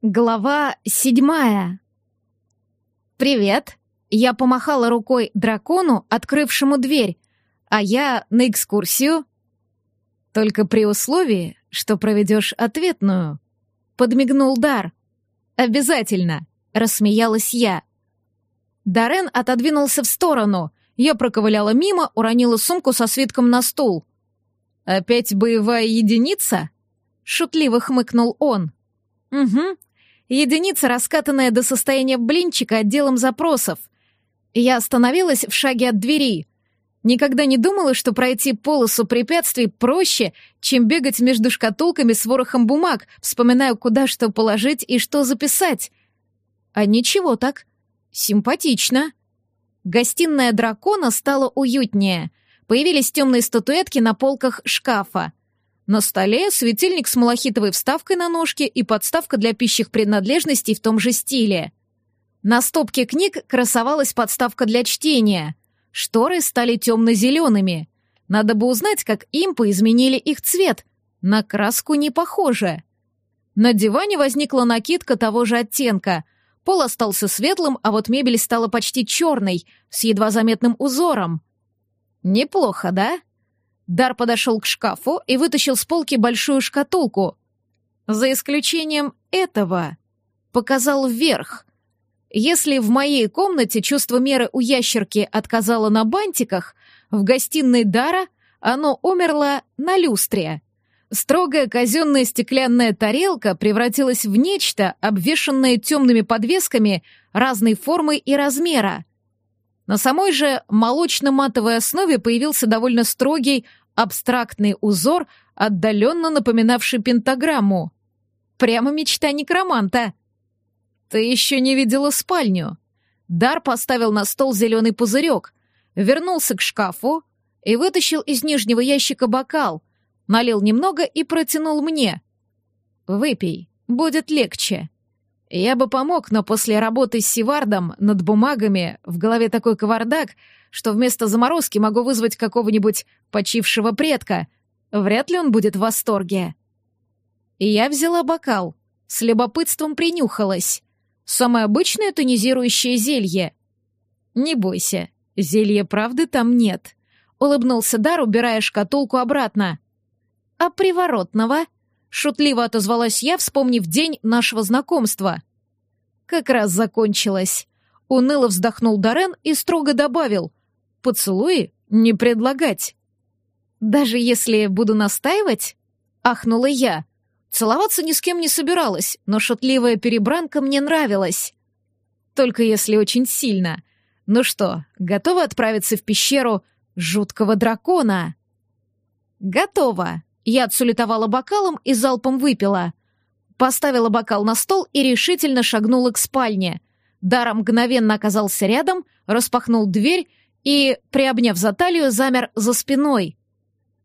Глава седьмая. «Привет!» Я помахала рукой дракону, открывшему дверь, а я на экскурсию. «Только при условии, что проведешь ответную», — подмигнул Дар. «Обязательно», — рассмеялась я. Дарен отодвинулся в сторону. Я проковыляла мимо, уронила сумку со свитком на стул. «Опять боевая единица?» — шутливо хмыкнул он. «Угу, единица, раскатанная до состояния блинчика отделом запросов. Я остановилась в шаге от двери. Никогда не думала, что пройти полосу препятствий проще, чем бегать между шкатулками с ворохом бумаг, вспоминая, куда что положить и что записать. А ничего так. Симпатично. Гостиная дракона стала уютнее. Появились темные статуэтки на полках шкафа. На столе светильник с малахитовой вставкой на ножке и подставка для пищих принадлежностей в том же стиле. На стопке книг красовалась подставка для чтения. Шторы стали темно-зелеными. Надо бы узнать, как импы изменили их цвет. На краску не похоже. На диване возникла накидка того же оттенка. Пол остался светлым, а вот мебель стала почти черной, с едва заметным узором. Неплохо, да? Дар подошел к шкафу и вытащил с полки большую шкатулку. За исключением этого, показал вверх. Если в моей комнате чувство меры у ящерки отказало на бантиках, в гостиной Дара оно умерло на люстре. Строгая казенная стеклянная тарелка превратилась в нечто, обвешанное темными подвесками разной формы и размера. На самой же молочно-матовой основе появился довольно строгий абстрактный узор, отдаленно напоминавший пентаграмму. Прямо мечта некроманта. Ты еще не видела спальню. Дар поставил на стол зеленый пузырек, вернулся к шкафу и вытащил из нижнего ящика бокал, налил немного и протянул мне. «Выпей, будет легче». Я бы помог, но после работы с Сивардом над бумагами в голове такой кавардак, что вместо заморозки могу вызвать какого-нибудь почившего предка. Вряд ли он будет в восторге. Я взяла бокал, с любопытством принюхалась. Самое обычное тонизирующее зелье. Не бойся, зелья правды там нет. Улыбнулся Дар, убирая шкатулку обратно. А приворотного — Шутливо отозвалась я, вспомнив день нашего знакомства. Как раз закончилось. Уныло вздохнул Дорен и строго добавил. «Поцелуи не предлагать». «Даже если буду настаивать?» — ахнула я. Целоваться ни с кем не собиралась, но шутливая перебранка мне нравилась. Только если очень сильно. Ну что, готова отправиться в пещеру жуткого дракона? Готова. Я отсулетовала бокалом и залпом выпила. Поставила бокал на стол и решительно шагнула к спальне. Дара мгновенно оказался рядом, распахнул дверь и, приобняв за талию, замер за спиной.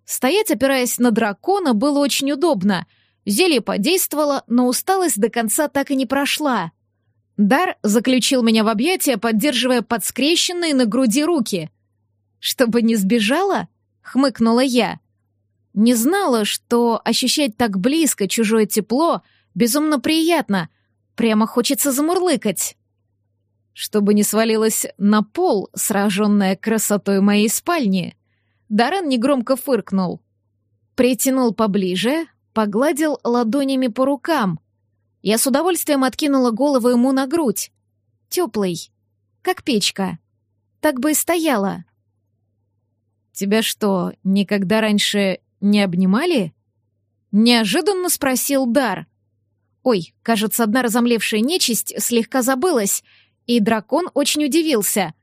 Стоять, опираясь на дракона, было очень удобно. Зелье подействовало, но усталость до конца так и не прошла. Дар заключил меня в объятия, поддерживая подскрещенные на груди руки. «Чтобы не сбежала?» — хмыкнула я. Не знала, что ощущать так близко чужое тепло безумно приятно. Прямо хочется замурлыкать. Чтобы не свалилась на пол, сраженная красотой моей спальни, Даран негромко фыркнул. Притянул поближе, погладил ладонями по рукам. Я с удовольствием откинула голову ему на грудь. Теплый, как печка. Так бы и стояла. «Тебя что, никогда раньше не обнимали?» Неожиданно спросил Дар. Ой, кажется, одна разомлевшая нечисть слегка забылась, и дракон очень удивился.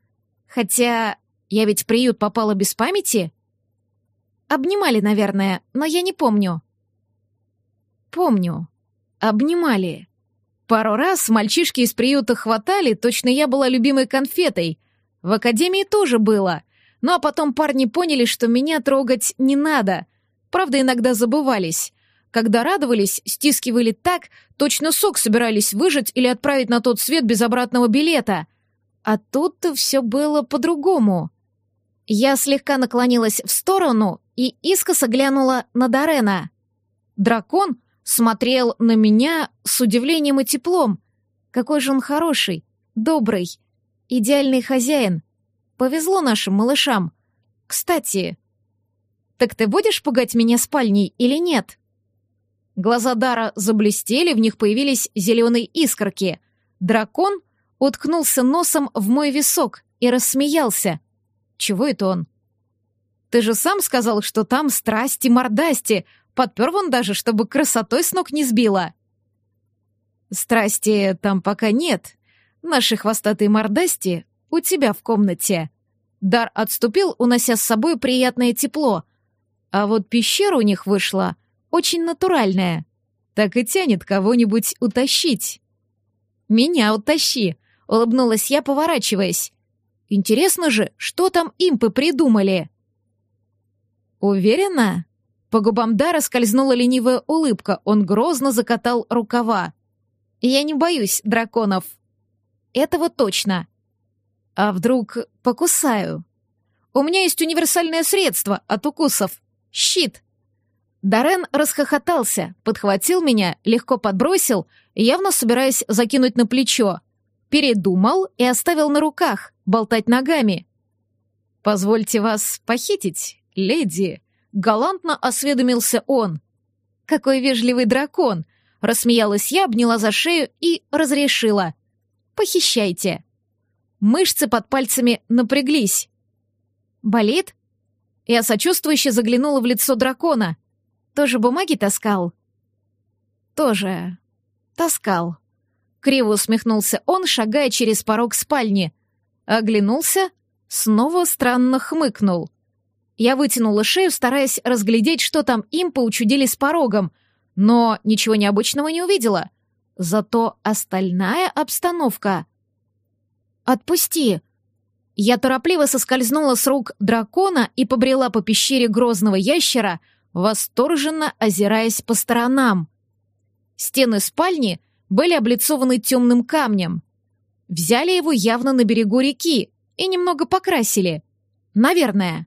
Хотя я ведь в приют попала без памяти. Обнимали, наверное, но я не помню. Помню. Обнимали. Пару раз мальчишки из приюта хватали, точно я была любимой конфетой. В академии тоже было. Ну а потом парни поняли, что меня трогать не надо. Правда, иногда забывались. Когда радовались, стискивали так, точно сок собирались выжать или отправить на тот свет без обратного билета. А тут-то все было по-другому. Я слегка наклонилась в сторону и искоса глянула на Дарена. Дракон смотрел на меня с удивлением и теплом. Какой же он хороший, добрый, идеальный хозяин. Повезло нашим малышам. Кстати, так ты будешь пугать меня спальней или нет? Глаза Дара заблестели, в них появились зеленые искорки. Дракон уткнулся носом в мой висок и рассмеялся. Чего это он? Ты же сам сказал, что там страсти-мордасти. Подпер вон даже, чтобы красотой с ног не сбила. Страсти там пока нет. Наши хвостатые мордасти у тебя в комнате. Дар отступил, унося с собой приятное тепло. А вот пещера у них вышла очень натуральная. Так и тянет кого-нибудь утащить. «Меня утащи», — улыбнулась я, поворачиваясь. «Интересно же, что там импы придумали?» «Уверена?» По губам Дара скользнула ленивая улыбка, он грозно закатал рукава. «Я не боюсь драконов». «Этого точно». «А вдруг покусаю?» «У меня есть универсальное средство от укусов. Щит». Дарен расхохотался, подхватил меня, легко подбросил, явно собираясь закинуть на плечо. Передумал и оставил на руках, болтать ногами. «Позвольте вас похитить, леди», — галантно осведомился он. «Какой вежливый дракон!» — рассмеялась я, обняла за шею и разрешила. «Похищайте». Мышцы под пальцами напряглись. «Болит?» Я сочувствующе заглянула в лицо дракона. «Тоже бумаги таскал?» «Тоже таскал». Криво усмехнулся он, шагая через порог спальни. Оглянулся, снова странно хмыкнул. Я вытянула шею, стараясь разглядеть, что там им поучудили с порогом, но ничего необычного не увидела. Зато остальная обстановка... «Отпусти!» Я торопливо соскользнула с рук дракона и побрела по пещере грозного ящера, восторженно озираясь по сторонам. Стены спальни были облицованы темным камнем. Взяли его явно на берегу реки и немного покрасили. Наверное.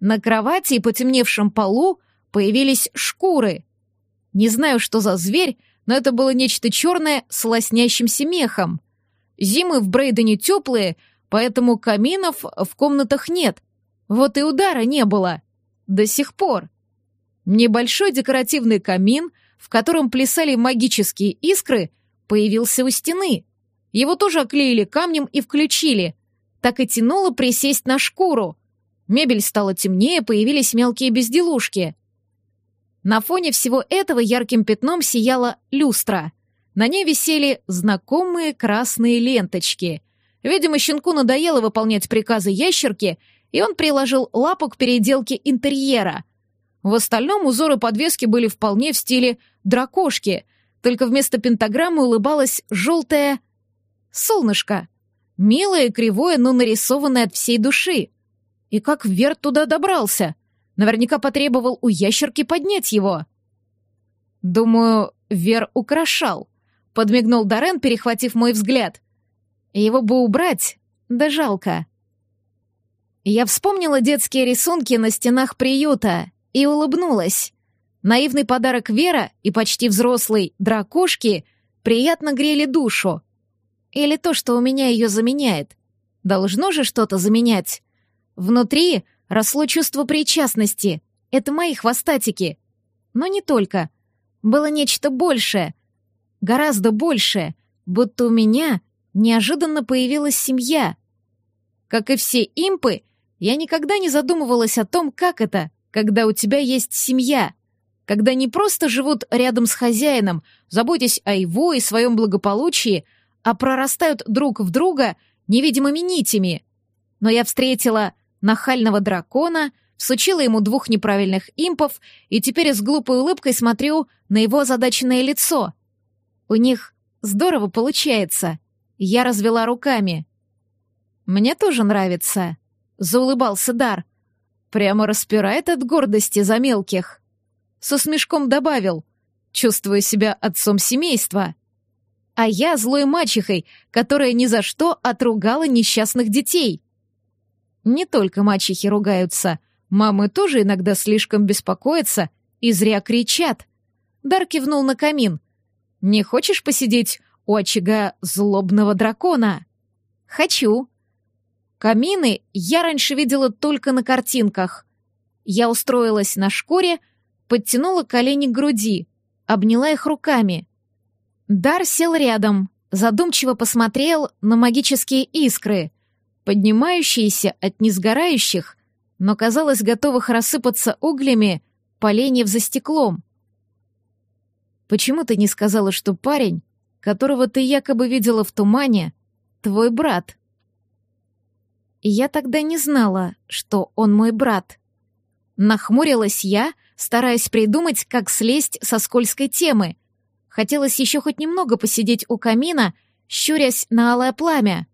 На кровати и потемневшем полу появились шкуры. Не знаю, что за зверь, но это было нечто черное с лоснящимся мехом. Зимы в Брейдене теплые, поэтому каминов в комнатах нет. Вот и удара не было. До сих пор. Небольшой декоративный камин, в котором плясали магические искры, появился у стены. Его тоже оклеили камнем и включили. Так и тянуло присесть на шкуру. Мебель стала темнее, появились мелкие безделушки. На фоне всего этого ярким пятном сияла люстра. На ней висели знакомые красные ленточки. Видимо, щенку надоело выполнять приказы ящерки, и он приложил лапу к переделке интерьера. В остальном узоры подвески были вполне в стиле дракошки, только вместо пентаграммы улыбалось желтое солнышко. Милое кривое, но нарисованное от всей души. И как Вер туда добрался? Наверняка потребовал у ящерки поднять его. Думаю, Вер украшал. Подмигнул Дорен, перехватив мой взгляд. Его бы убрать, да жалко. Я вспомнила детские рисунки на стенах приюта и улыбнулась. Наивный подарок Вера и почти взрослый дракошки приятно грели душу. Или то, что у меня ее заменяет. Должно же что-то заменять. Внутри росло чувство причастности. Это мои хвостатики. Но не только. Было нечто большее. Гораздо большее. Будто у меня неожиданно появилась семья. Как и все импы, я никогда не задумывалась о том, как это, когда у тебя есть семья. Когда не просто живут рядом с хозяином, заботясь о его и своем благополучии, а прорастают друг в друга невидимыми нитями. Но я встретила нахального дракона, всучила ему двух неправильных импов и теперь с глупой улыбкой смотрю на его озадаченное лицо. У них здорово получается. Я развела руками. «Мне тоже нравится», — заулыбался Дар. «Прямо распирает от гордости за мелких». Со смешком добавил, чувствую себя отцом семейства. А я злой мачехой, которая ни за что отругала несчастных детей. Не только мачехи ругаются, мамы тоже иногда слишком беспокоятся и зря кричат. Дар кивнул на камин. «Не хочешь посидеть у очага злобного дракона?» «Хочу». Камины я раньше видела только на картинках. Я устроилась на шкуре, подтянула колени к груди, обняла их руками. Дар сел рядом, задумчиво посмотрел на магические искры, поднимающиеся от несгорающих, но, казалось, готовых рассыпаться углями поленьев за стеклом. «Почему ты не сказала, что парень, которого ты якобы видела в тумане, твой брат?» Я тогда не знала, что он мой брат. Нахмурилась я, стараясь придумать, как слезть со скользкой темы. Хотелось еще хоть немного посидеть у камина, щурясь на алое пламя.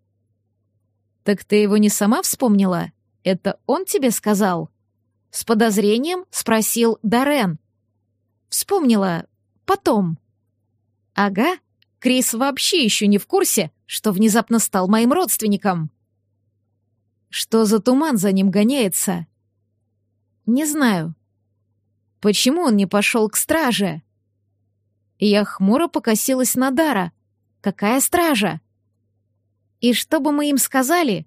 «Так ты его не сама вспомнила? Это он тебе сказал?» С подозрением спросил Дарен. «Вспомнила. Потом». «Ага, Крис вообще еще не в курсе, что внезапно стал моим родственником». «Что за туман за ним гоняется?» «Не знаю». «Почему он не пошел к страже?» Я хмуро покосилась на Дара. «Какая стража?» «И что бы мы им сказали?»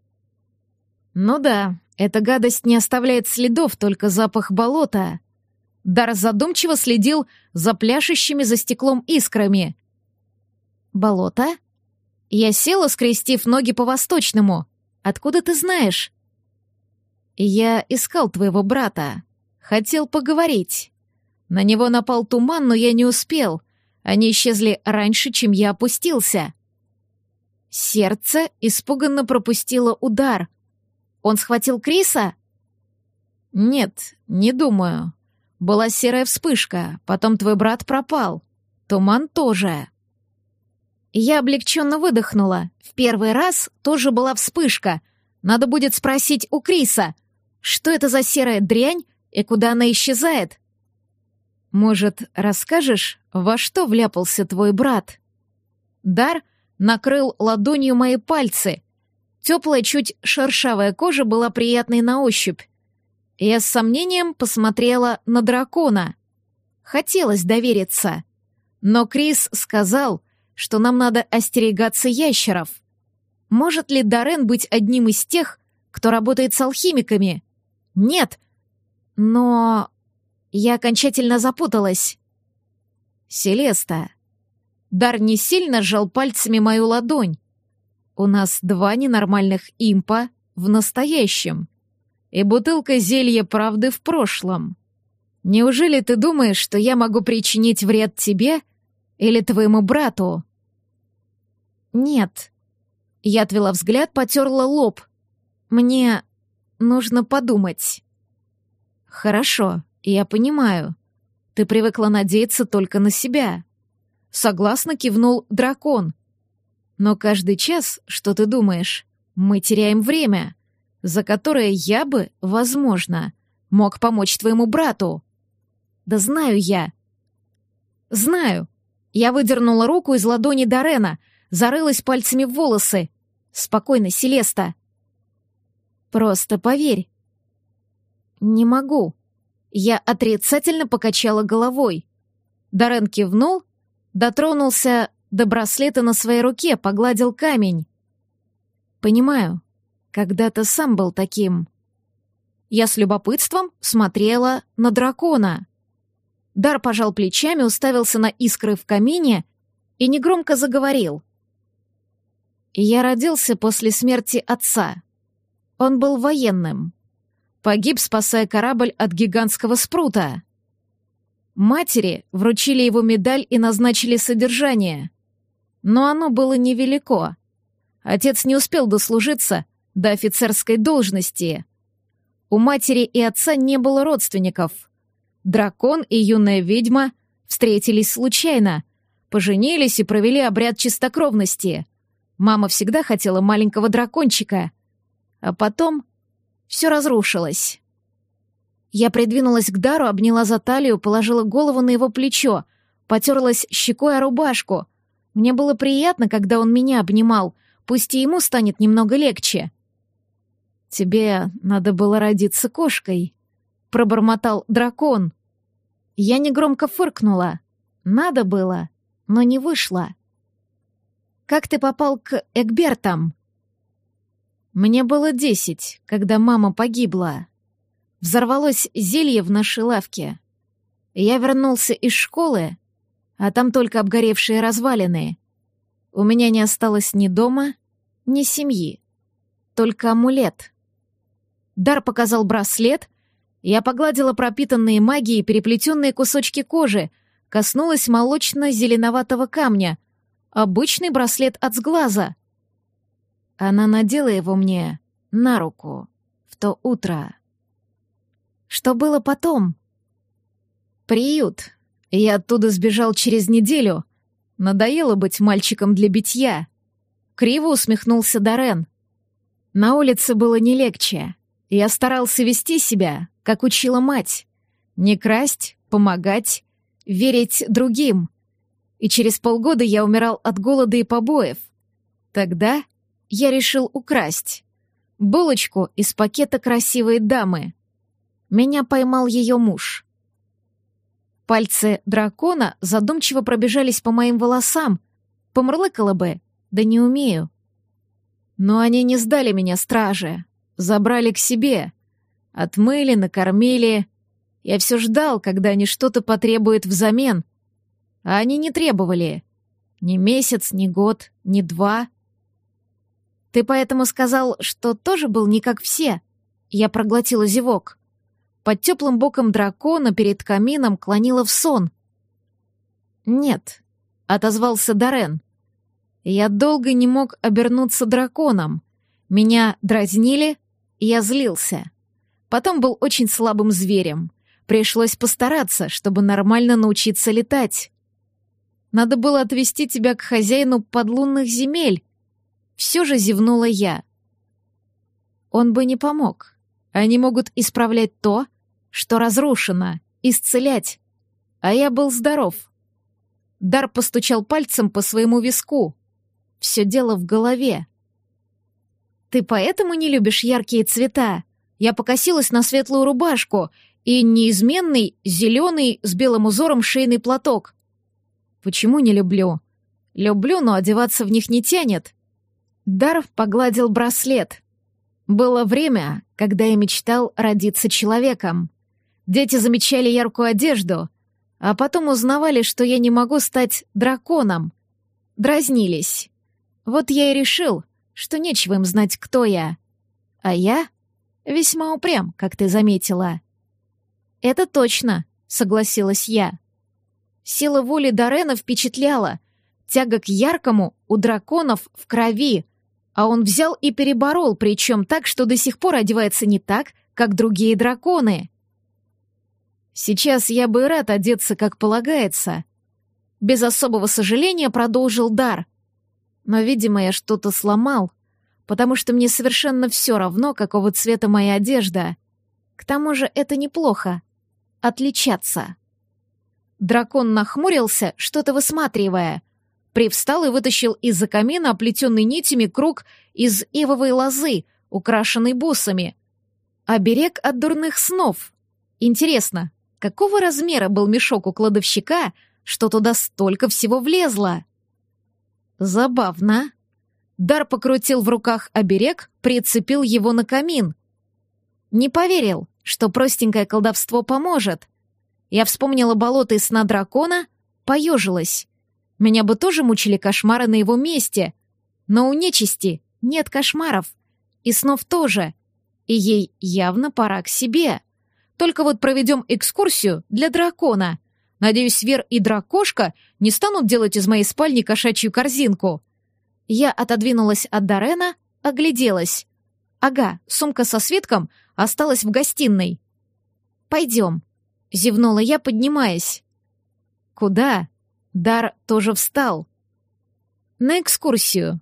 «Ну да, эта гадость не оставляет следов, только запах болота». Дар задумчиво следил за пляшущими за стеклом искрами. «Болото?» Я села, скрестив ноги по-восточному. «Откуда ты знаешь?» «Я искал твоего брата. Хотел поговорить. На него напал туман, но я не успел. Они исчезли раньше, чем я опустился». Сердце испуганно пропустило удар. «Он схватил Криса?» «Нет, не думаю. Была серая вспышка, потом твой брат пропал. Туман тоже». Я облегченно выдохнула. В первый раз тоже была вспышка. Надо будет спросить у Криса, что это за серая дрянь и куда она исчезает? Может, расскажешь, во что вляпался твой брат? Дар накрыл ладонью мои пальцы. Теплая, чуть шершавая кожа была приятной на ощупь. Я с сомнением посмотрела на дракона. Хотелось довериться. Но Крис сказал, что нам надо остерегаться ящеров. Может ли Дарен быть одним из тех, кто работает с алхимиками? Нет. Но... Я окончательно запуталась. Селеста. Дар не сильно сжал пальцами мою ладонь. У нас два ненормальных импа в настоящем. И бутылка зелья правды в прошлом. Неужели ты думаешь, что я могу причинить вред тебе или твоему брату? Нет. Я отвела взгляд, потерла лоб. Мне Нужно подумать. Хорошо, я понимаю. Ты привыкла надеяться только на себя. Согласно кивнул дракон. Но каждый час, что ты думаешь, мы теряем время, за которое я бы, возможно, мог помочь твоему брату. Да знаю я. Знаю. Я выдернула руку из ладони Дарена, зарылась пальцами в волосы. Спокойно, Селеста. Просто поверь. Не могу. Я отрицательно покачала головой. Дарен кивнул, дотронулся до браслета на своей руке, погладил камень. Понимаю, когда-то сам был таким. Я с любопытством смотрела на дракона. Дар пожал плечами, уставился на искры в камине и негромко заговорил. «Я родился после смерти отца. Он был военным. Погиб, спасая корабль от гигантского спрута. Матери вручили его медаль и назначили содержание. Но оно было невелико. Отец не успел дослужиться до офицерской должности. У матери и отца не было родственников. Дракон и юная ведьма встретились случайно, поженились и провели обряд чистокровности. Мама всегда хотела маленького дракончика — а потом все разрушилось. Я придвинулась к Дару, обняла за талию, положила голову на его плечо, потерлась щекой о рубашку. Мне было приятно, когда он меня обнимал, пусть и ему станет немного легче. «Тебе надо было родиться кошкой», — пробормотал дракон. Я негромко фыркнула. Надо было, но не вышло. Как ты попал к Экбертам? Мне было десять, когда мама погибла. Взорвалось зелье в нашей лавке. Я вернулся из школы, а там только обгоревшие развалины. У меня не осталось ни дома, ни семьи. Только амулет. Дар показал браслет, я погладила пропитанные магией переплетенные кусочки кожи, коснулась молочно-зеленоватого камня. Обычный браслет от сглаза. Она надела его мне на руку в то утро. Что было потом? Приют. Я оттуда сбежал через неделю. Надоело быть мальчиком для битья. Криво усмехнулся Дорен. На улице было не легче. Я старался вести себя, как учила мать. Не красть, помогать, верить другим. И через полгода я умирал от голода и побоев. Тогда я решил украсть булочку из пакета красивой дамы. Меня поймал ее муж. Пальцы дракона задумчиво пробежались по моим волосам. Помрлыкала бы, да не умею. Но они не сдали меня страже, забрали к себе. Отмыли, накормили. Я все ждал, когда они что-то потребуют взамен. А они не требовали. Ни месяц, ни год, ни два. Ты поэтому сказал, что тоже был не как все. Я проглотила зевок. Под теплым боком дракона перед камином клонила в сон. «Нет», — отозвался Дорен. «Я долго не мог обернуться драконом. Меня дразнили, и я злился. Потом был очень слабым зверем. Пришлось постараться, чтобы нормально научиться летать. Надо было отвезти тебя к хозяину подлунных земель. Все же зевнула я. Он бы не помог. Они могут исправлять то, что разрушено, исцелять. А я был здоров. Дар постучал пальцем по своему виску. Все дело в голове. «Ты поэтому не любишь яркие цвета?» Я покосилась на светлую рубашку и неизменный зеленый с белым узором шейный платок. Почему не люблю? Люблю, но одеваться в них не тянет. Дар погладил браслет. Было время, когда я мечтал родиться человеком. Дети замечали яркую одежду, а потом узнавали, что я не могу стать драконом. Дразнились. Вот я и решил, что нечего им знать, кто я. А я Весьма упрям, как ты заметила. Это точно, согласилась я. Сила воли Дорена впечатляла. Тяга к яркому у драконов в крови, а он взял и переборол, причем так, что до сих пор одевается не так, как другие драконы. Сейчас я бы рад одеться, как полагается. Без особого сожаления продолжил дар. Но, видимо, я что-то сломал, потому что мне совершенно все равно, какого цвета моя одежда. К тому же это неплохо — отличаться. Дракон нахмурился, что-то высматривая. Привстал и вытащил из-за камина оплетенный нитями круг из ивовой лозы, украшенный бусами. Оберег от дурных снов. Интересно, какого размера был мешок у кладовщика, что туда столько всего влезло? Забавно. Дар покрутил в руках оберег, прицепил его на камин. Не поверил, что простенькое колдовство поможет. Я вспомнила болото из сна дракона, поежилась. Меня бы тоже мучили кошмары на его месте. Но у нечисти нет кошмаров. И снов тоже. И ей явно пора к себе. Только вот проведем экскурсию для дракона. Надеюсь, Вер и Дракошка не станут делать из моей спальни кошачью корзинку. Я отодвинулась от Дорена, огляделась. Ага, сумка со свитком осталась в гостиной. «Пойдем», — зевнула я, поднимаясь. «Куда?» Дар тоже встал. «На экскурсию».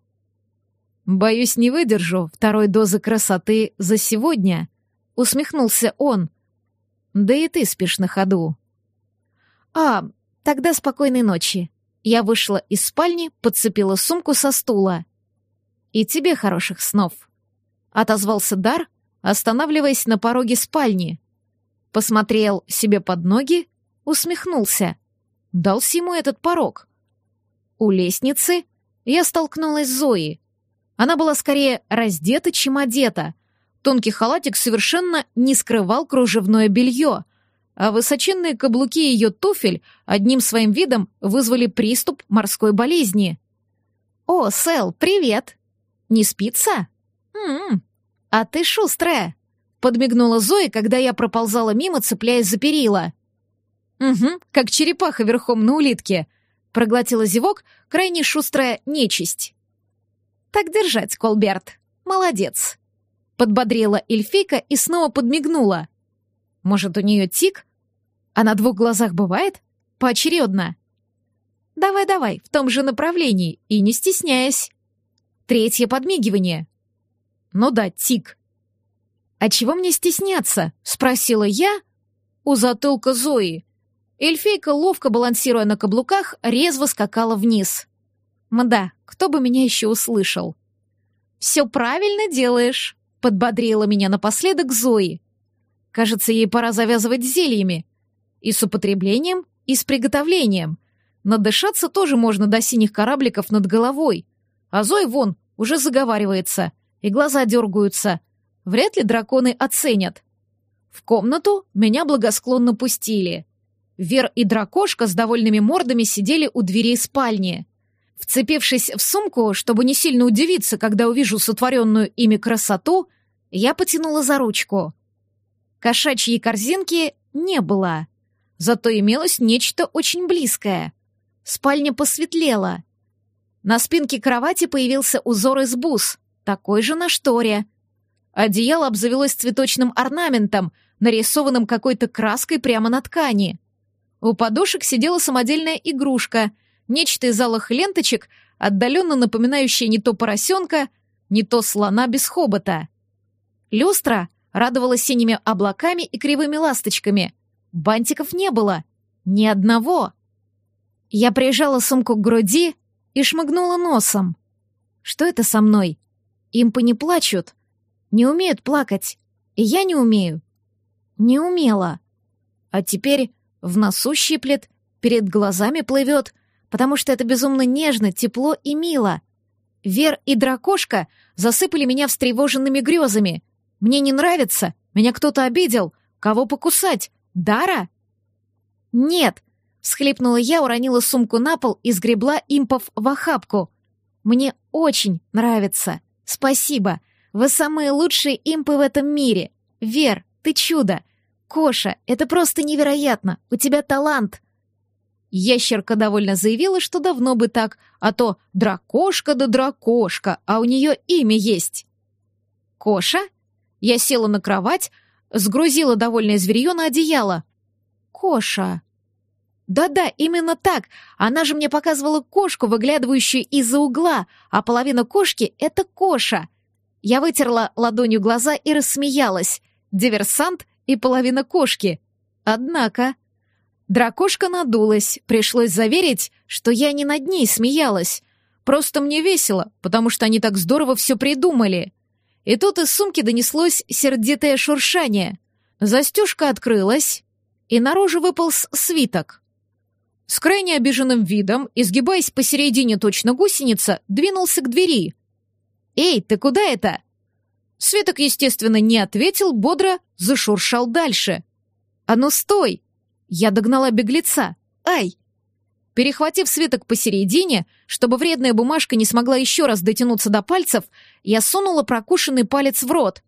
«Боюсь, не выдержу второй дозы красоты за сегодня», — усмехнулся он. «Да и ты спишь на ходу». «А, тогда спокойной ночи», я вышла из спальни, подцепила сумку со стула. «И тебе хороших снов», — отозвался Дар, останавливаясь на пороге спальни. Посмотрел себе под ноги, усмехнулся. дался ему этот порог? У лестницы я столкнулась с Зоей. Она была скорее раздета, чем одета. Тонкий халатик совершенно не скрывал кружевное белье, а высоченные каблуки ее туфель одним своим видом вызвали приступ морской болезни. «О, Сэл, привет! Не спится?» «М-м, а ты шустрая!» — подмигнула Зоя, когда я проползала мимо, цепляясь за перила. «Угу, как черепаха верхом на улитке», — проглотила зевок крайне шустрая нечисть. «Так держать, Колберт. Молодец», — подбодрила эльфийка и снова подмигнула. «Может, у нее тик? А на двух глазах бывает? Поочередно». «Давай-давай, в том же направлении, и не стесняясь». Третье подмигивание. «Ну да, тик». «А чего мне стесняться?» — спросила я у затылка Зои. Эльфейка, ловко балансируя на каблуках, резво скакала вниз. Мда, кто бы меня еще услышал? «Все правильно делаешь», — подбодрила меня напоследок Зои. Кажется, ей пора завязывать зельями. И с употреблением, и с приготовлением. Надышаться тоже можно до синих корабликов над головой. А Зои вон, уже заговаривается, и глаза дергаются. Вряд ли драконы оценят. В комнату меня благосклонно пустили. Вер и дракошка с довольными мордами сидели у дверей спальни. Вцепившись в сумку, чтобы не сильно удивиться, когда увижу сотворенную ими красоту, я потянула за ручку. Кошачьей корзинки не было. Зато имелось нечто очень близкое. Спальня посветлела. На спинке кровати появился узор из бус, такой же на шторе. Одеяло обзавелось цветочным орнаментом, нарисованным какой-то краской прямо на ткани. У подушек сидела самодельная игрушка, нечто из алых ленточек, отдаленно напоминающее не то поросенка, не то слона без хобота. Люстра радовалась синими облаками и кривыми ласточками. Бантиков не было. Ни одного. Я прижала сумку к груди и шмыгнула носом. Что это со мной? Импы не плачут. Не умеют плакать. И я не умею. Не умела. А теперь в носу щиплет, перед глазами плывет, потому что это безумно нежно, тепло и мило. Вер и дракошка засыпали меня встревоженными грезами. Мне не нравится, меня кто-то обидел. Кого покусать? Дара? Нет, всхлипнула я, уронила сумку на пол и сгребла импов в охапку. Мне очень нравится. Спасибо. Вы самые лучшие импы в этом мире. Вер, ты чудо. «Коша, это просто невероятно! У тебя талант!» Ящерка довольно заявила, что давно бы так, а то дракошка да дракошка, а у нее имя есть. «Коша?» Я села на кровать, сгрузила довольное зверье на одеяло. «Коша!» «Да-да, именно так. Она же мне показывала кошку, выглядывающую из-за угла, а половина кошки — это Коша». Я вытерла ладонью глаза и рассмеялась. Диверсант и половина кошки. Однако... Дракошка надулась, пришлось заверить, что я не над ней смеялась. Просто мне весело, потому что они так здорово все придумали. И тут из сумки донеслось сердитое шуршание. Застежка открылась, и наружу выполз свиток. С крайне обиженным видом, изгибаясь посередине точно гусеница, двинулся к двери. «Эй, ты куда это?» Светок, естественно, не ответил, бодро зашуршал дальше. «А ну стой!» Я догнала беглеца. «Ай!» Перехватив свиток посередине, чтобы вредная бумажка не смогла еще раз дотянуться до пальцев, я сунула прокушенный палец в рот.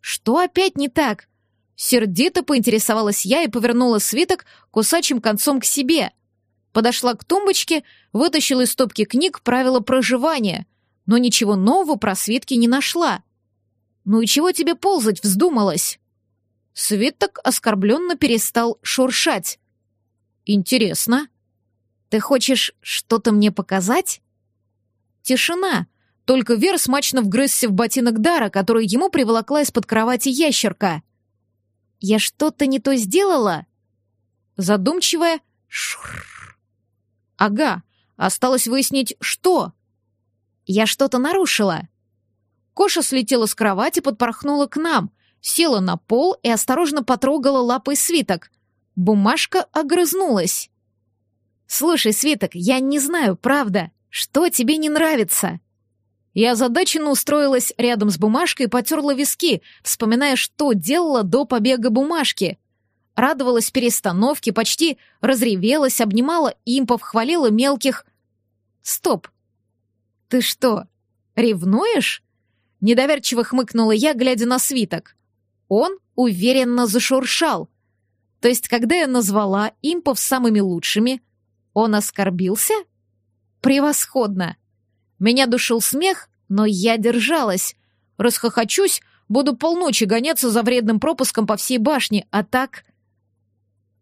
«Что опять не так?» Сердито поинтересовалась я и повернула свиток кусачим концом к себе. Подошла к тумбочке, вытащила из стопки книг правила проживания, но ничего нового про свитки не нашла. «Ну и чего тебе ползать вздумалось?» Свиток оскорбленно перестал шуршать. «Интересно. Ты хочешь что-то мне показать?» Тишина. Только Вер смачно вгрызся в ботинок Дара, который ему приволокла из-под кровати ящерка. «Я что-то не то сделала?» Задумчивая. «Ага, осталось выяснить, что?» «Я что-то нарушила». Коша слетела с кровати, подпорхнула к нам, села на пол и осторожно потрогала лапой свиток. Бумажка огрызнулась. «Слушай, Светок, я не знаю, правда, что тебе не нравится?» Я озадаченно устроилась рядом с бумажкой и потерла виски, вспоминая, что делала до побега бумажки. Радовалась перестановке, почти разревелась, обнимала импов, хвалила мелких. «Стоп! Ты что, ревнуешь?» Недоверчиво хмыкнула я, глядя на свиток. Он уверенно зашуршал. То есть, когда я назвала импов самыми лучшими, он оскорбился? Превосходно! Меня душил смех, но я держалась. Расхохочусь, буду полночи гоняться за вредным пропуском по всей башне, а так...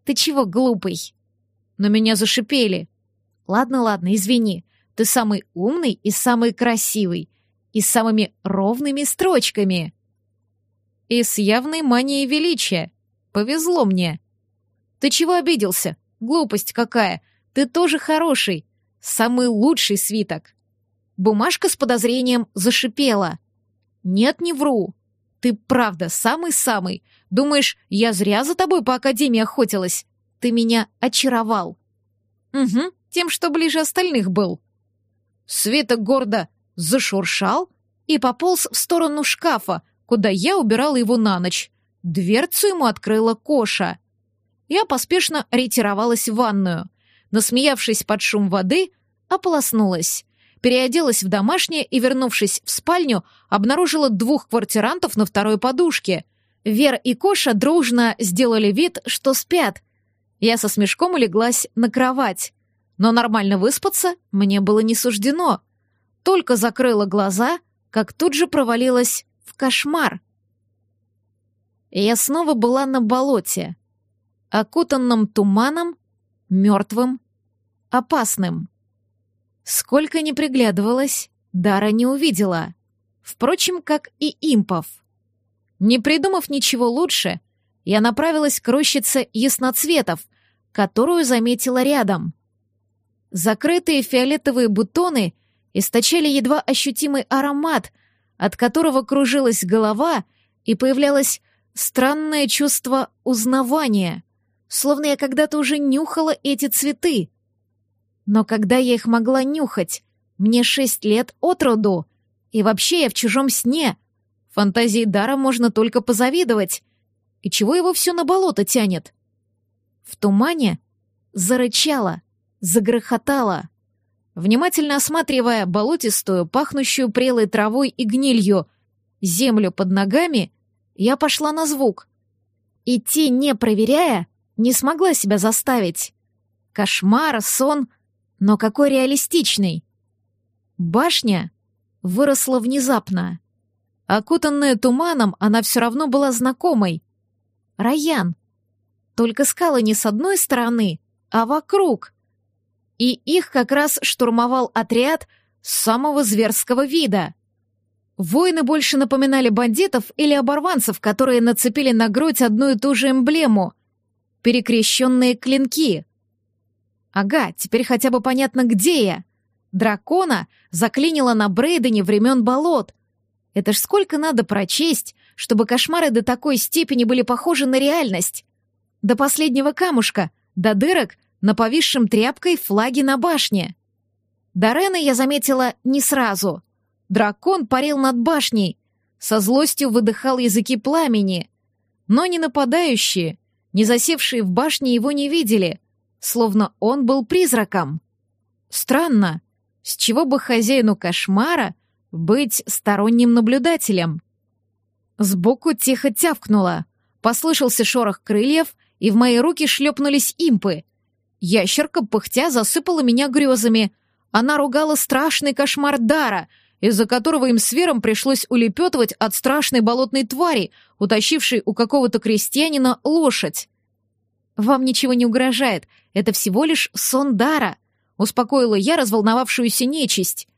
Ты чего, глупый? Но меня зашипели. Ладно, ладно, извини. Ты самый умный и самый красивый. И с самыми ровными строчками. И с явной манией величия. Повезло мне. Ты чего обиделся? Глупость какая. Ты тоже хороший. Самый лучший свиток. Бумажка с подозрением зашипела. «Нет, не вру. Ты правда самый-самый. Думаешь, я зря за тобой по академии охотилась? Ты меня очаровал». «Угу, тем, что ближе остальных был». Света гордо зашуршал и пополз в сторону шкафа, куда я убирала его на ночь. Дверцу ему открыла Коша. Я поспешно ретировалась в ванную. Насмеявшись под шум воды, ополоснулась переоделась в домашнее и, вернувшись в спальню, обнаружила двух квартирантов на второй подушке. Вер и Коша дружно сделали вид, что спят. Я со смешком улеглась на кровать. Но нормально выспаться мне было не суждено. Только закрыла глаза, как тут же провалилась в кошмар. Я снова была на болоте, окутанном туманом, мертвым, опасным. Сколько ни приглядывалась, Дара не увидела. Впрочем, как и импов. Не придумав ничего лучше, я направилась к рощице ясноцветов, которую заметила рядом. Закрытые фиолетовые бутоны источали едва ощутимый аромат, от которого кружилась голова и появлялось странное чувство узнавания, словно я когда-то уже нюхала эти цветы. Но когда я их могла нюхать? Мне шесть лет от роду. И вообще я в чужом сне. Фантазии Дара можно только позавидовать. И чего его все на болото тянет? В тумане зарычала, загрохотала. Внимательно осматривая болотистую, пахнущую прелой травой и гнилью, землю под ногами, я пошла на звук. Идти, не проверяя, не смогла себя заставить. Кошмар, сон — но какой реалистичный! Башня выросла внезапно. Окутанная туманом, она все равно была знакомой. Раян. Только скалы не с одной стороны, а вокруг. И их как раз штурмовал отряд самого зверского вида. Воины больше напоминали бандитов или оборванцев, которые нацепили на грудь одну и ту же эмблему — перекрещенные клинки — Ага, теперь хотя бы понятно, где я. Дракона заклинила на Брейдене времен болот. Это ж сколько надо прочесть, чтобы кошмары до такой степени были похожи на реальность. До последнего камушка, до дырок на повисшем тряпкой флаге на башне. Дорена я заметила не сразу. Дракон парил над башней, со злостью выдыхал языки пламени. Но не нападающие, не засевшие в башне его не видели — словно он был призраком. Странно, с чего бы хозяину кошмара быть сторонним наблюдателем? Сбоку тихо тявкнуло, послышался шорох крыльев, и в мои руки шлепнулись импы. Ящерка, пыхтя, засыпала меня грезами. Она ругала страшный кошмар Дара, из-за которого им с Вером пришлось улепетывать от страшной болотной твари, утащившей у какого-то крестьянина лошадь. «Вам ничего не угрожает. Это всего лишь сон дара», — успокоила я разволновавшуюся нечисть.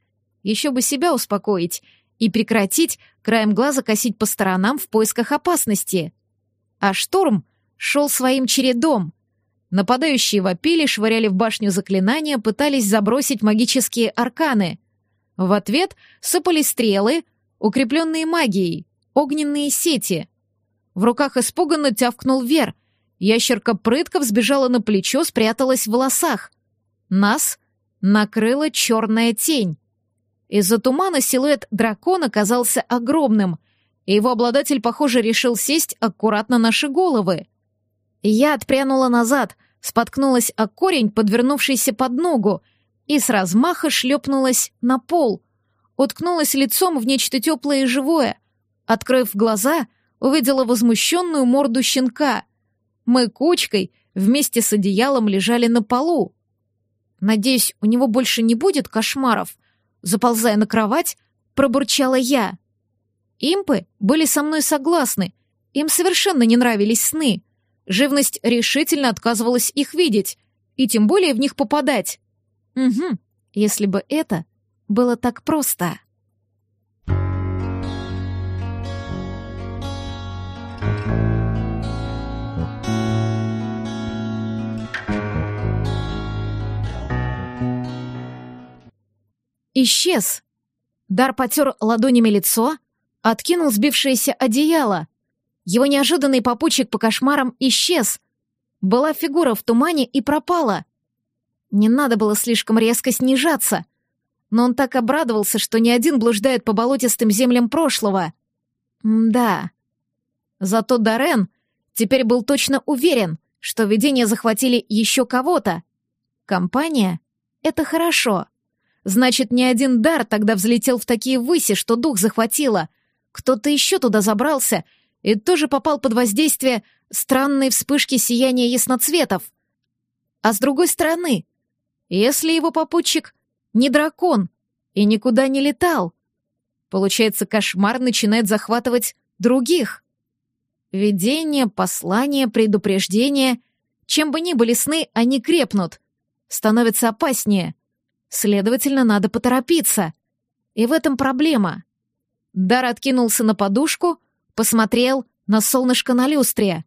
Еще бы себя успокоить и прекратить краем глаза косить по сторонам в поисках опасности. А шторм шел своим чередом. Нападающие вопили, швыряли в башню заклинания, пытались забросить магические арканы. В ответ сыпались стрелы, укрепленные магией, огненные сети. В руках испуганно тявкнул Вер — Ящерка прытко взбежала на плечо, спряталась в волосах. Нас накрыла черная тень. Из-за тумана силуэт дракона казался огромным, и его обладатель, похоже, решил сесть аккуратно на наши головы. Я отпрянула назад, споткнулась о корень, подвернувшийся под ногу, и с размаха шлепнулась на пол, уткнулась лицом в нечто теплое и живое. Открыв глаза, увидела возмущенную морду щенка. Мы кучкой вместе с одеялом лежали на полу. Надеюсь, у него больше не будет кошмаров. Заползая на кровать, пробурчала я. Импы были со мной согласны. Им совершенно не нравились сны. Живность решительно отказывалась их видеть, и тем более в них попадать. Угу, если бы это было так просто. Исчез. Дар потер ладонями лицо, откинул сбившееся одеяло. Его неожиданный попутчик по кошмарам исчез. Была фигура в тумане и пропала. Не надо было слишком резко снижаться. Но он так обрадовался, что ни один блуждает по болотистым землям прошлого. М да. Зато Дорен теперь был точно уверен, что видения захватили еще кого-то. Компания — это хорошо. Значит, ни один дар тогда взлетел в такие выси, что дух захватило. Кто-то еще туда забрался и тоже попал под воздействие странной вспышки сияния ясноцветов. А с другой стороны, если его попутчик не дракон и никуда не летал, получается, кошмар начинает захватывать других. Видение, послание, предупреждение, чем бы ни были сны, они крепнут, становятся опаснее — Следовательно, надо поторопиться. И в этом проблема. Дар откинулся на подушку, посмотрел на солнышко на люстре.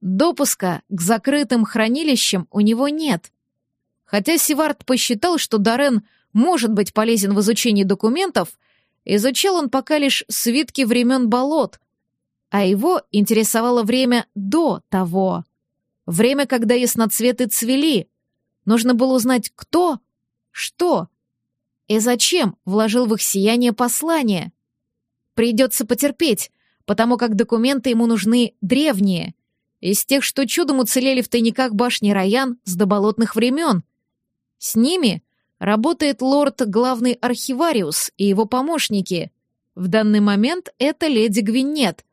Допуска к закрытым хранилищам у него нет. Хотя Сивард посчитал, что Дарен может быть полезен в изучении документов, изучал он пока лишь свитки времен болот, а его интересовало время до того. Время, когда ясноцветы цвели. Нужно было узнать, кто что? И зачем вложил в их сияние послание? Придется потерпеть, потому как документы ему нужны древние, из тех, что чудом уцелели в тайниках башни Раян с доболотных времен. С ними работает лорд-главный архивариус и его помощники. В данный момент это леди Гвинет.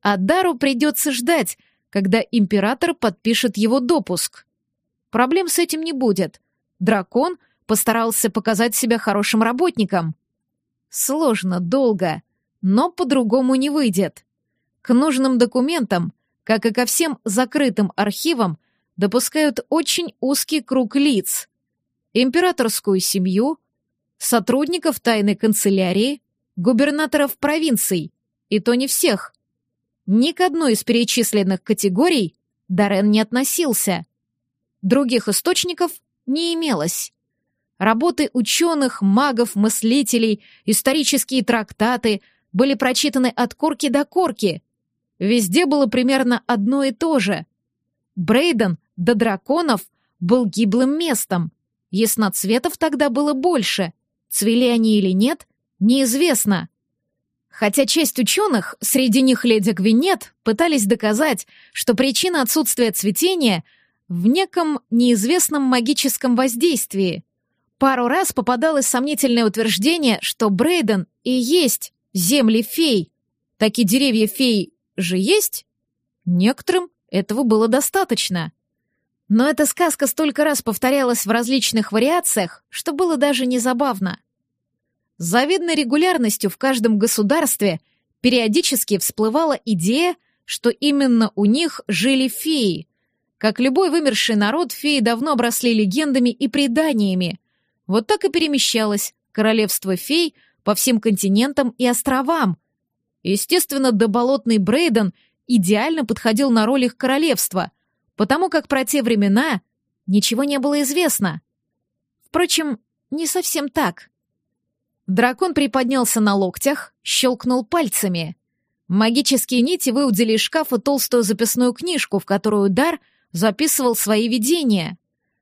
А Дару придется ждать, когда император подпишет его допуск. Проблем с этим не будет. Дракон — постарался показать себя хорошим работником. Сложно, долго, но по-другому не выйдет. К нужным документам, как и ко всем закрытым архивам, допускают очень узкий круг лиц. Императорскую семью, сотрудников тайной канцелярии, губернаторов провинций, и то не всех. Ни к одной из перечисленных категорий Дорен не относился. Других источников не имелось. Работы ученых, магов, мыслителей, исторические трактаты были прочитаны от корки до корки. Везде было примерно одно и то же. Брейден до драконов был гиблым местом. Ясноцветов тогда было больше. Цвели они или нет, неизвестно. Хотя часть ученых, среди них леди Гвинет, пытались доказать, что причина отсутствия цветения в неком неизвестном магическом воздействии — Пару раз попадалось сомнительное утверждение, что Брейден и есть земли фей. Такие деревья фей же есть? Некоторым этого было достаточно. Но эта сказка столько раз повторялась в различных вариациях, что было даже не забавно. С завидной регулярностью в каждом государстве периодически всплывала идея, что именно у них жили феи. Как любой вымерший народ, феи давно обросли легендами и преданиями, вот так и перемещалось королевство фей по всем континентам и островам. Естественно, доболотный Брейден идеально подходил на роль их королевства, потому как про те времена ничего не было известно. Впрочем, не совсем так. Дракон приподнялся на локтях, щелкнул пальцами. Магические нити выудили из шкафа толстую записную книжку, в которую Дар записывал свои видения.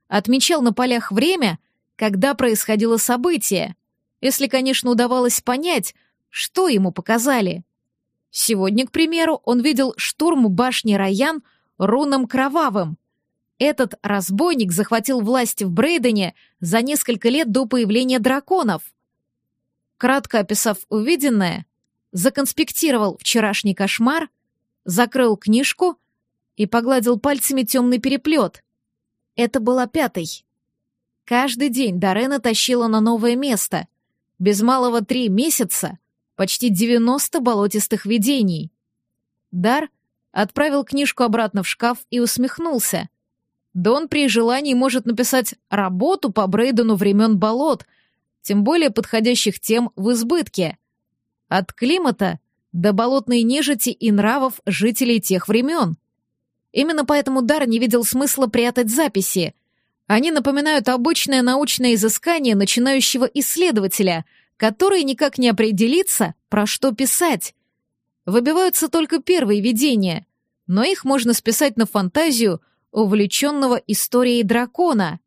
отмечал на полях время, когда происходило событие, если, конечно, удавалось понять, что ему показали. Сегодня, к примеру, он видел штурм башни Раян руном кровавым. Этот разбойник захватил власть в Брейдене за несколько лет до появления драконов. Кратко описав увиденное, законспектировал вчерашний кошмар, закрыл книжку и погладил пальцами темный переплет. Это была пятой. Каждый день Дарена тащила на новое место. Без малого три месяца, почти 90 болотистых видений. Дар отправил книжку обратно в шкаф и усмехнулся. Дон при желании может написать работу по Брейдену времен болот, тем более подходящих тем в избытке. От климата до болотной нежити и нравов жителей тех времен. Именно поэтому Дар не видел смысла прятать записи. Они напоминают обычное научное изыскание начинающего исследователя, который никак не определится, про что писать. Выбиваются только первые видения, но их можно списать на фантазию увлеченного историей дракона.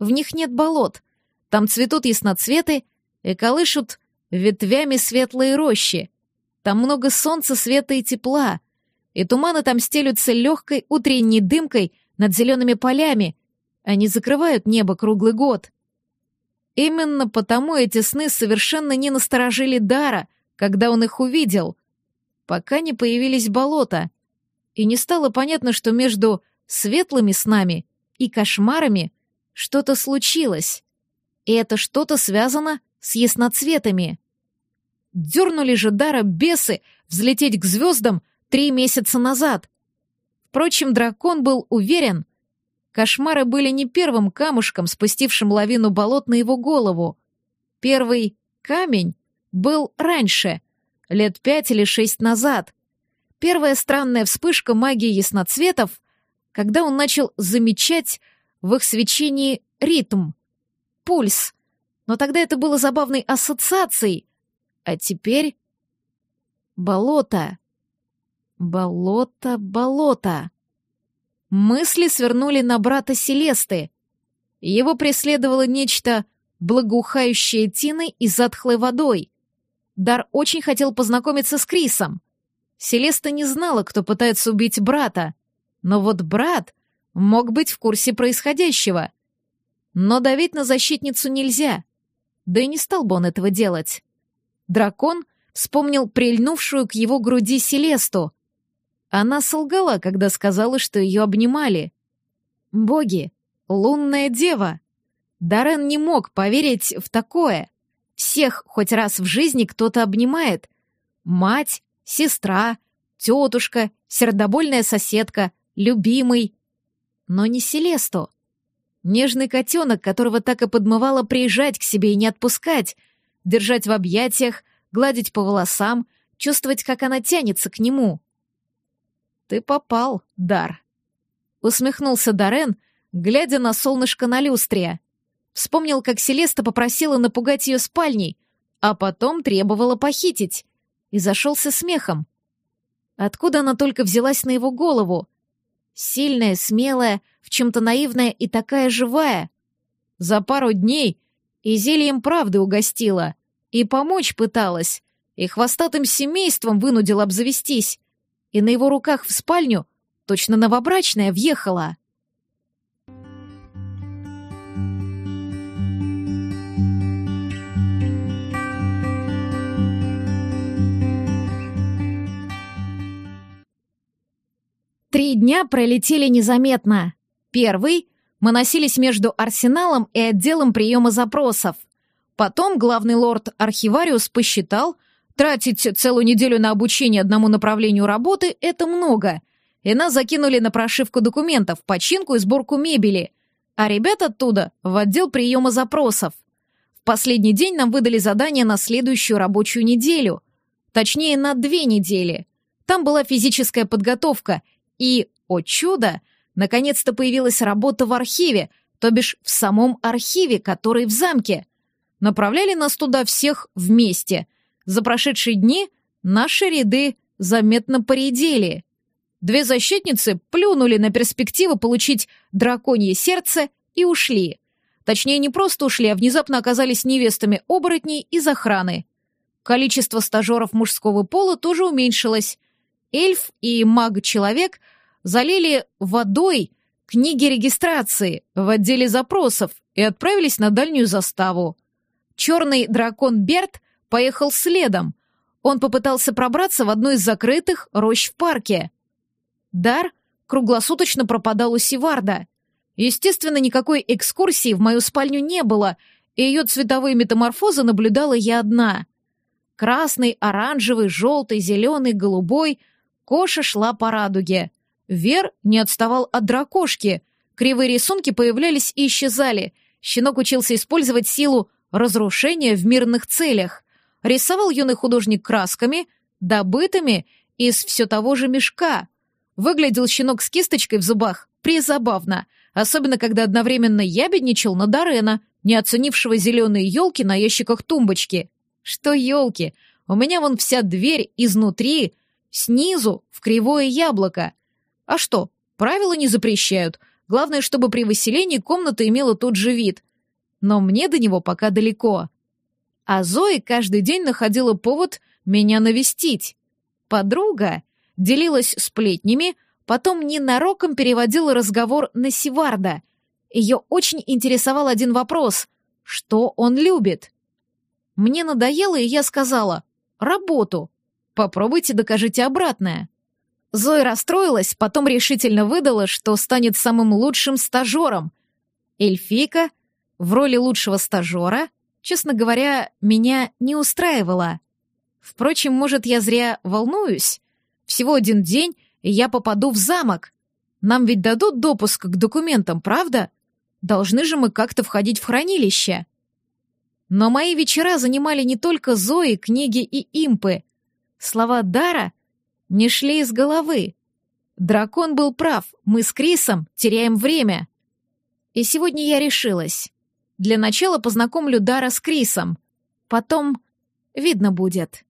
В них нет болот, там цветут ясноцветы и колышут ветвями светлые рощи. Там много солнца, света и тепла, и туманы там стелются легкой утренней дымкой над зелеными полями. Они закрывают небо круглый год. Именно потому эти сны совершенно не насторожили Дара, когда он их увидел, пока не появились болота, и не стало понятно, что между светлыми снами и кошмарами что-то случилось, и это что-то связано с ясноцветами. Дернули же Дара бесы взлететь к звездам три месяца назад. Впрочем, дракон был уверен, кошмары были не первым камушком, спустившим лавину болот на его голову. Первый камень был раньше, лет пять или шесть назад. Первая странная вспышка магии ясноцветов, когда он начал замечать в их свечении ритм, пульс. Но тогда это было забавной ассоциацией. А теперь... Болото. Болото, болото. Мысли свернули на брата Селесты. Его преследовало нечто благоухающее тиной и затхлой водой. Дар очень хотел познакомиться с Крисом. Селеста не знала, кто пытается убить брата, но вот брат мог быть в курсе происходящего. Но давить на защитницу нельзя, да и не стал бы он этого делать. Дракон вспомнил прильнувшую к его груди Селесту, она солгала, когда сказала, что ее обнимали. Боги, лунная дева. Даррен не мог поверить в такое. Всех хоть раз в жизни кто-то обнимает. Мать, сестра, тетушка, сердобольная соседка, любимый. Но не Селесту. Нежный котенок, которого так и подмывало приезжать к себе и не отпускать, держать в объятиях, гладить по волосам, чувствовать, как она тянется к нему. «Ты попал, Дар», — усмехнулся Дарен, глядя на солнышко на люстре. Вспомнил, как Селеста попросила напугать ее спальней, а потом требовала похитить, и зашелся смехом. Откуда она только взялась на его голову? Сильная, смелая, в чем-то наивная и такая живая. За пару дней и зельем правды угостила, и помочь пыталась, и хвостатым семейством вынудила обзавестись и на его руках в спальню точно новобрачная въехала. Три дня пролетели незаметно. Первый — мы носились между арсеналом и отделом приема запросов. Потом главный лорд-архивариус посчитал — Тратить целую неделю на обучение одному направлению работы — это много. И нас закинули на прошивку документов, починку и сборку мебели. А ребят оттуда — в отдел приема запросов. В последний день нам выдали задание на следующую рабочую неделю. Точнее, на две недели. Там была физическая подготовка. И, о чудо, наконец-то появилась работа в архиве, то бишь в самом архиве, который в замке. Направляли нас туда всех вместе — за прошедшие дни наши ряды заметно поредели. Две защитницы плюнули на перспективу получить драконье сердце и ушли. Точнее, не просто ушли, а внезапно оказались невестами оборотней из охраны. Количество стажеров мужского пола тоже уменьшилось. Эльф и маг-человек залили водой книги регистрации в отделе запросов и отправились на дальнюю заставу. Черный дракон Берт поехал следом. Он попытался пробраться в одну из закрытых рощ в парке. Дар круглосуточно пропадал у Сиварда. Естественно, никакой экскурсии в мою спальню не было, и ее цветовые метаморфозы наблюдала я одна. Красный, оранжевый, желтый, зеленый, голубой. Коша шла по радуге. Вер не отставал от дракошки. Кривые рисунки появлялись и исчезали. Щенок учился использовать силу разрушения в мирных целях. Рисовал юный художник красками, добытыми из все того же мешка. Выглядел щенок с кисточкой в зубах призабавно, особенно когда одновременно ябедничал на Дарена, не оценившего зеленые елки на ящиках тумбочки. Что елки? У меня вон вся дверь изнутри, снизу, в кривое яблоко. А что, правила не запрещают. Главное, чтобы при выселении комната имела тот же вид. Но мне до него пока далеко. А Зои каждый день находила повод меня навестить. Подруга делилась сплетнями, потом ненароком переводила разговор на Сиварда. Ее очень интересовал один вопрос — что он любит? Мне надоело, и я сказала — работу. Попробуйте докажите обратное. Зоя расстроилась, потом решительно выдала, что станет самым лучшим стажером. Эльфийка в роли лучшего стажера, честно говоря, меня не устраивала. Впрочем, может, я зря волнуюсь? Всего один день, и я попаду в замок. Нам ведь дадут допуск к документам, правда? Должны же мы как-то входить в хранилище. Но мои вечера занимали не только Зои, книги и импы. Слова Дара не шли из головы. Дракон был прав, мы с Крисом теряем время. И сегодня я решилась. Для начала познакомлю Дара с Крисом. Потом видно будет.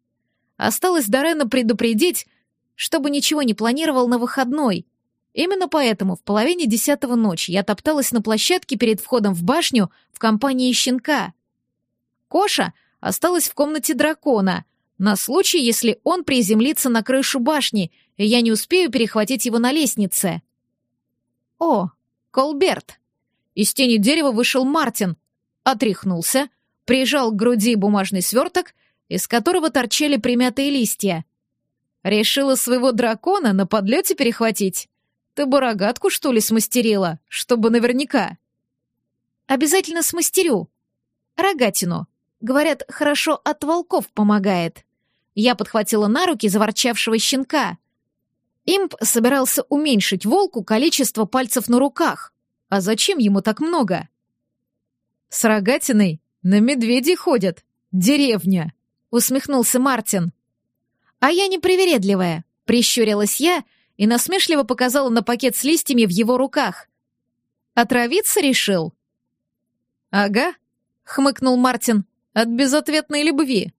Осталось Дарена предупредить, чтобы ничего не планировал на выходной. Именно поэтому в половине десятого ночи я топталась на площадке перед входом в башню в компании щенка. Коша осталась в комнате дракона — на случай, если он приземлится на крышу башни, и я не успею перехватить его на лестнице. О, Колберт! Из тени дерева вышел Мартин, отряхнулся, прижал к груди бумажный сверток, из которого торчали примятые листья. Решила своего дракона на подлете перехватить? Ты бы рогатку, что ли, смастерила, чтобы наверняка? Обязательно смастерю. Рогатину. Говорят, хорошо от волков помогает. Я подхватила на руки заворчавшего щенка. Имп собирался уменьшить волку количество пальцев на руках. А зачем ему так много? «С рогатиной на медведей ходят. Деревня», — усмехнулся Мартин. «А я непривередливая», — прищурилась я и насмешливо показала на пакет с листьями в его руках. «Отравиться решил?» «Ага», — хмыкнул Мартин, — «от безответной любви»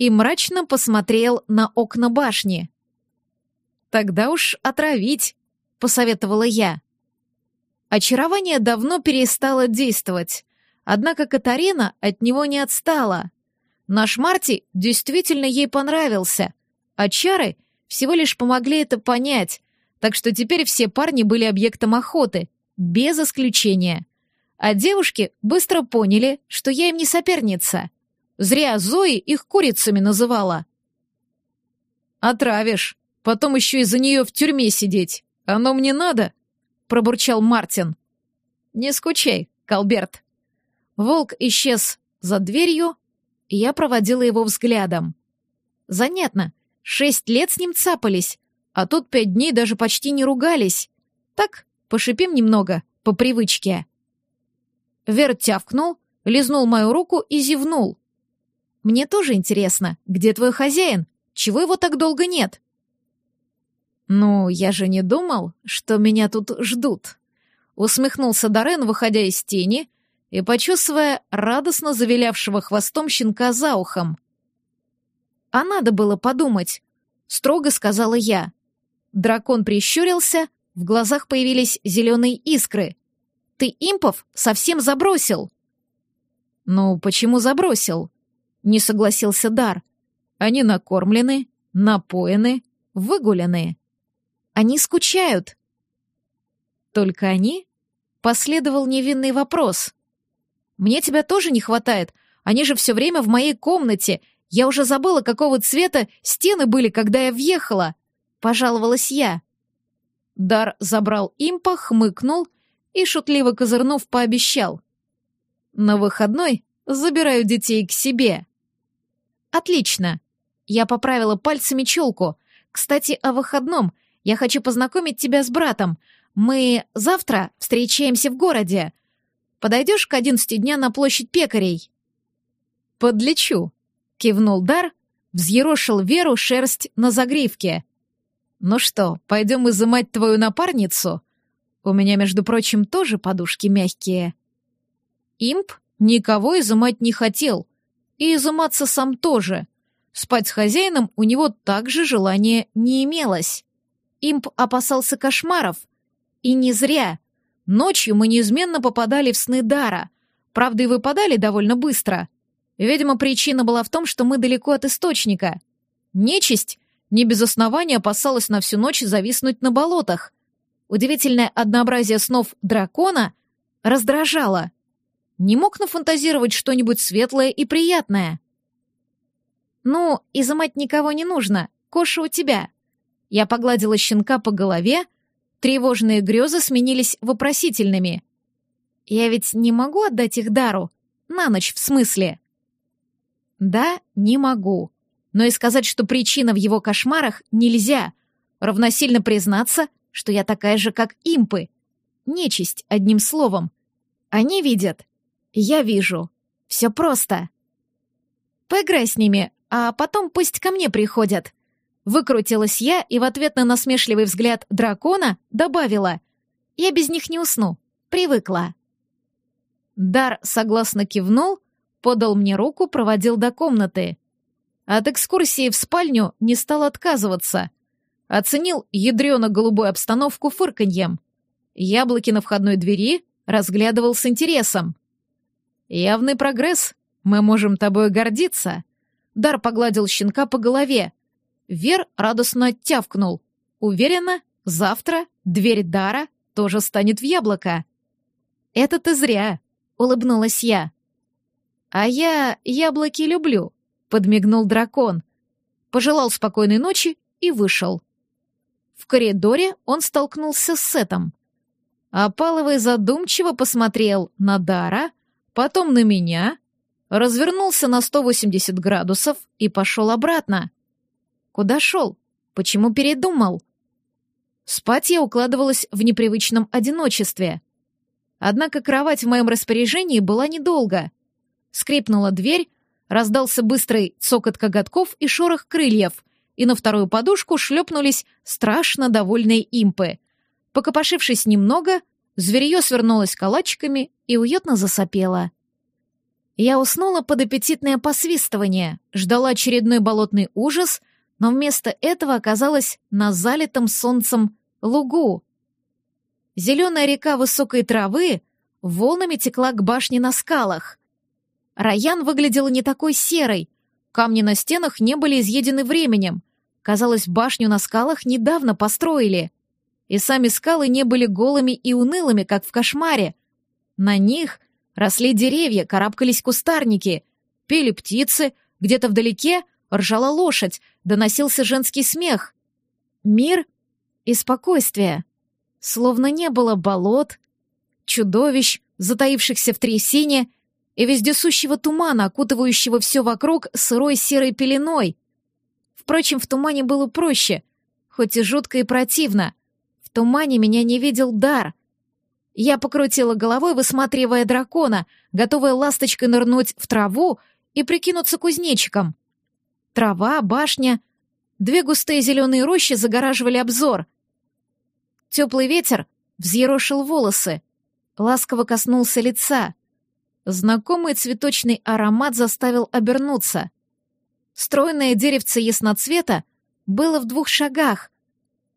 и мрачно посмотрел на окна башни. «Тогда уж отравить», — посоветовала я. Очарование давно перестало действовать, однако Катарина от него не отстала. Наш Марти действительно ей понравился, а чары всего лишь помогли это понять, так что теперь все парни были объектом охоты, без исключения. А девушки быстро поняли, что я им не соперница — Зря Зои их курицами называла. «Отравишь, потом еще из-за нее в тюрьме сидеть. Оно мне надо?» — пробурчал Мартин. «Не скучай, Калберт». Волк исчез за дверью, и я проводила его взглядом. Занятно, шесть лет с ним цапались, а тут пять дней даже почти не ругались. Так, пошипим немного, по привычке. Вер тявкнул, лизнул мою руку и зевнул. Мне тоже интересно, где твой хозяин? Чего его так долго нет?» «Ну, я же не думал, что меня тут ждут», — усмехнулся Дорен, выходя из тени и почувствуя радостно завилявшего хвостом щенка за ухом. «А надо было подумать», — строго сказала я. Дракон прищурился, в глазах появились зеленые искры. ты импов совсем забросил». «Ну, почему забросил?» — не согласился Дар. «Они накормлены, напоены, выгулены. Они скучают». «Только они?» — последовал невинный вопрос. «Мне тебя тоже не хватает. Они же все время в моей комнате. Я уже забыла, какого цвета стены были, когда я въехала», — пожаловалась я. Дар забрал импа, хмыкнул и, шутливо козырнув, пообещал. «На выходной забираю детей к себе». «Отлично!» Я поправила пальцами челку. «Кстати, о выходном. Я хочу познакомить тебя с братом. Мы завтра встречаемся в городе. Подойдешь к одиннадцати дня на площадь пекарей?» «Подлечу», — кивнул Дар, взъерошил Веру шерсть на загривке. «Ну что, пойдем изымать твою напарницу? У меня, между прочим, тоже подушки мягкие». Имп никого изымать не хотел, и изыматься сам тоже. Спать с хозяином у него также желания не имелось. Имп опасался кошмаров, и не зря. Ночью мы неизменно попадали в сны Дара, правда и выпадали довольно быстро. Видимо, причина была в том, что мы далеко от источника. Нечисть не без основания опасалась на всю ночь зависнуть на болотах. Удивительное однообразие снов дракона раздражало. Не мог нафантазировать что-нибудь светлое и приятное. «Ну, изымать никого не нужно. Коша у тебя». Я погладила щенка по голове, тревожные грезы сменились вопросительными. «Я ведь не могу отдать их дару? На ночь, в смысле?» «Да, не могу», но и сказать, что причина в его кошмарах, нельзя. Равносильно признаться, что я такая же, как импы. Нечисть, одним словом. Они видят. Я вижу. Все просто. Поиграй с ними, а потом пусть ко мне приходят. Выкрутилась я и в ответ на насмешливый взгляд дракона добавила. Я без них не усну. Привыкла. Дар согласно кивнул, подал мне руку, проводил до комнаты. От экскурсии в спальню не стал отказываться. Оценил ядрено-голубую обстановку фырканьем. Яблоки на входной двери разглядывал с интересом. «Явный прогресс. Мы можем тобой гордиться». Дар погладил щенка по голове. Вер радостно тявкнул. Уверена, завтра дверь Дара тоже станет в яблоко. «Это ты зря», — улыбнулась я. «А я яблоки люблю», подмигнул дракон, пожелал спокойной ночи и вышел. В коридоре он столкнулся с Сетом. Опаловый задумчиво посмотрел на Дара, потом на меня, развернулся на 180 градусов и пошел обратно. Куда шел? Почему передумал? Спать я укладывалась в непривычном одиночестве. Однако кровать в моем распоряжении была недолго. Скрипнула дверь, Раздался быстрый цокот коготков и шорох крыльев, и на вторую подушку шлепнулись страшно довольные импы. Покопошившись немного, зверье свернулось калачиками и уютно засопело. Я уснула под аппетитное посвистывание, ждала очередной болотный ужас, но вместо этого оказалась на залитом солнцем лугу. Зеленая река высокой травы волнами текла к башне на скалах. Раян выглядела не такой серой. Камни на стенах не были изъедены временем. Казалось, башню на скалах недавно построили. И сами скалы не были голыми и унылыми, как в кошмаре. На них росли деревья, карабкались кустарники, пели птицы, где-то вдалеке ржала лошадь, доносился женский смех. Мир и спокойствие. Словно не было болот, чудовищ, затаившихся в трясине — и вездесущего тумана, окутывающего все вокруг сырой серой пеленой. Впрочем, в тумане было проще, хоть и жутко и противно. В тумане меня не видел дар. Я покрутила головой, высматривая дракона, готовая ласточкой нырнуть в траву и прикинуться кузнечиком. Трава, башня, две густые зеленые рощи загораживали обзор. Теплый ветер взъерошил волосы, ласково коснулся лица — Знакомый цветочный аромат заставил обернуться. Стройное деревце ясноцвета было в двух шагах.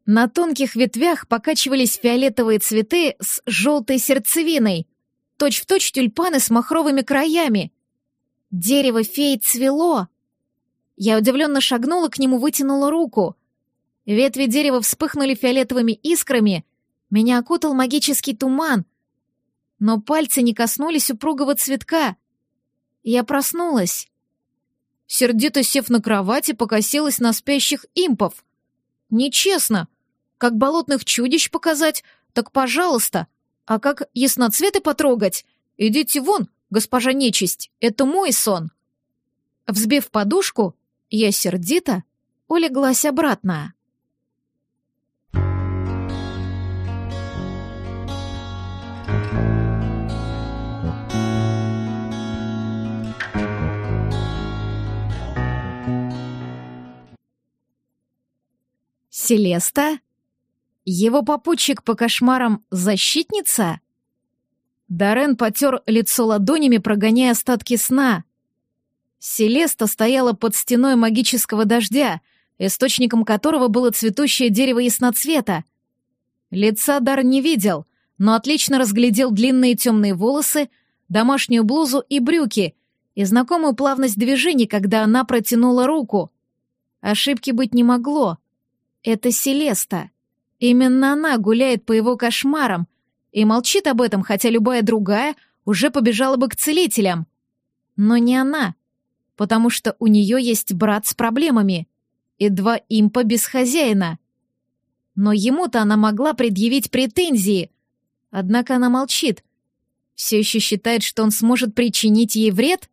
На тонких ветвях покачивались фиолетовые цветы с желтой сердцевиной, точь-в-точь точь тюльпаны с махровыми краями. Дерево фей цвело. Я удивленно шагнула к нему, вытянула руку. Ветви дерева вспыхнули фиолетовыми искрами, меня окутал магический туман, но пальцы не коснулись упругого цветка. Я проснулась. Сердито сев на кровати, покосилась на спящих импов. Нечестно. Как болотных чудищ показать, так пожалуйста. А как ясноцветы потрогать? Идите вон, госпожа нечисть, это мой сон. Взбив подушку, я сердито улеглась обратно. Селеста? Его попутчик по кошмарам — защитница? Дарен потер лицо ладонями, прогоняя остатки сна. Селеста стояла под стеной магического дождя, источником которого было цветущее дерево ясноцвета. Лица Дар не видел, но отлично разглядел длинные темные волосы, домашнюю блузу и брюки и знакомую плавность движений, когда она протянула руку. Ошибки быть не могло. Это Селеста. Именно она гуляет по его кошмарам и молчит об этом, хотя любая другая уже побежала бы к целителям. Но не она, потому что у нее есть брат с проблемами и два импа без хозяина. Но ему-то она могла предъявить претензии, однако она молчит. Все еще считает, что он сможет причинить ей вред?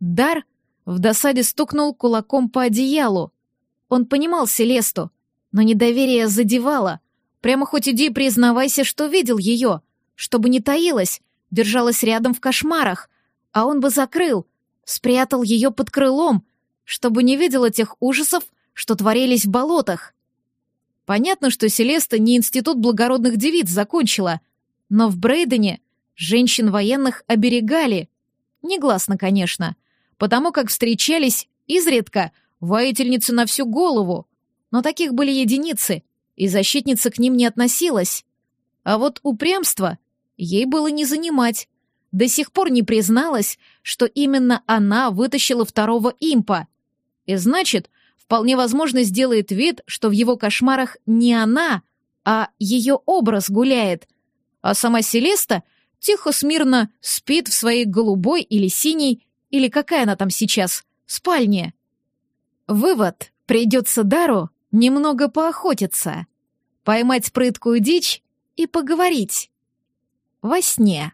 Дар в досаде стукнул кулаком по одеялу. Он понимал Селесту, но недоверие задевало. Прямо хоть иди признавайся, что видел ее, чтобы не таилась, держалась рядом в кошмарах, а он бы закрыл, спрятал ее под крылом, чтобы не видела тех ужасов, что творились в болотах. Понятно, что Селеста не институт благородных девиц закончила, но в Брейдене женщин военных оберегали. Негласно, конечно, потому как встречались изредка воительницы на всю голову, но таких были единицы, и защитница к ним не относилась. А вот упрямство ей было не занимать. До сих пор не призналась, что именно она вытащила второго импа. И значит, вполне возможно сделает вид, что в его кошмарах не она, а ее образ гуляет. А сама Селеста тихо-смирно спит в своей голубой или синей, или какая она там сейчас, спальне. Вывод. Придется Дару немного поохотиться, поймать прыткую дичь и поговорить. Во сне.